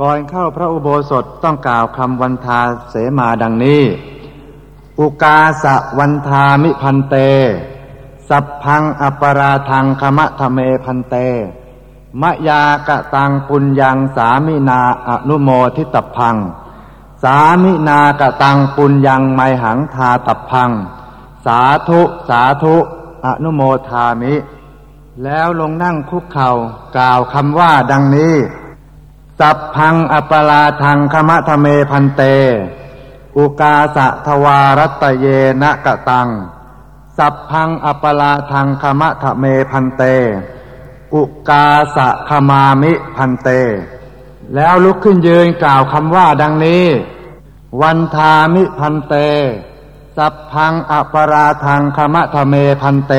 ก่อนเข้าพระอุโบสถต้องกล่าวคำวันทาเสมาดังนี้ อุกาสะวันทามิพันเต สัพพังอปราทังคมะทะเมพันเต มะยากะตังปุญญังสามินาอนุโมทิตพัง สามินากะตังปุญญังไมหังทาตัพัง สาธุสาธุอนุโมทามิ แล้วลงนั่งคุกเขา่ากล่าวคำว่าดังนี้ สัพพังอปลาทังคมะทะเมพันเต อุกาสะทวารัตเยนะกะตัง สัพพังอปลาทังคมะทะเมพันเต อุกาสะขมามิพันเต แล้วลุกขึ้นยืนกล่าวคำว่าดังนี้ วันทามิพันเต สัพพังอปราทังคมะทะเมพันเต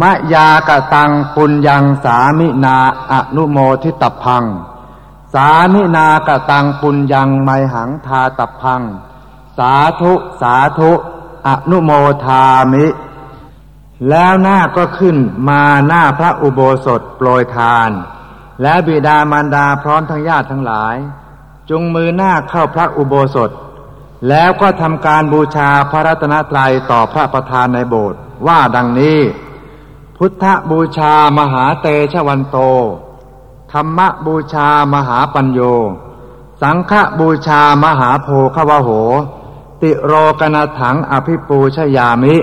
มะยากะตังปุญญังสามินาอนุโมทิตพัง สามินากะตังปุญญังไมหังทาตพัง สาธุสาธุ อนุโมทามิ แล้วหน้าก็ขึ้นมาหน้าพระอุโบสถโปรยทาน และบิดามารดาพร้อมทั้งญาติทั้งหลาย จุงมือหน้าเข้าพระอุโบสถ แล้วก็ทำการบูชาพระรัตนตรัยต่อพระประธานในโบสถ์ว่าดังนี้ พุทธบูชามหาเตชะวันโต ธรรมบูชามหาปัญโย สังฆบูชามหาโพคาวโห ติโรกนาถังอภิปูชยามิ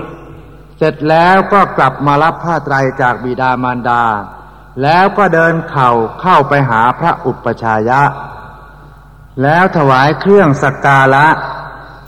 เสร็จแล้วก็กลับมารับผ้าไตรจากบิดามารดา แล้วก็เดินเข่าเข้าไปหาพระอุปชายะ แล้วถวายเครื่องสักการะ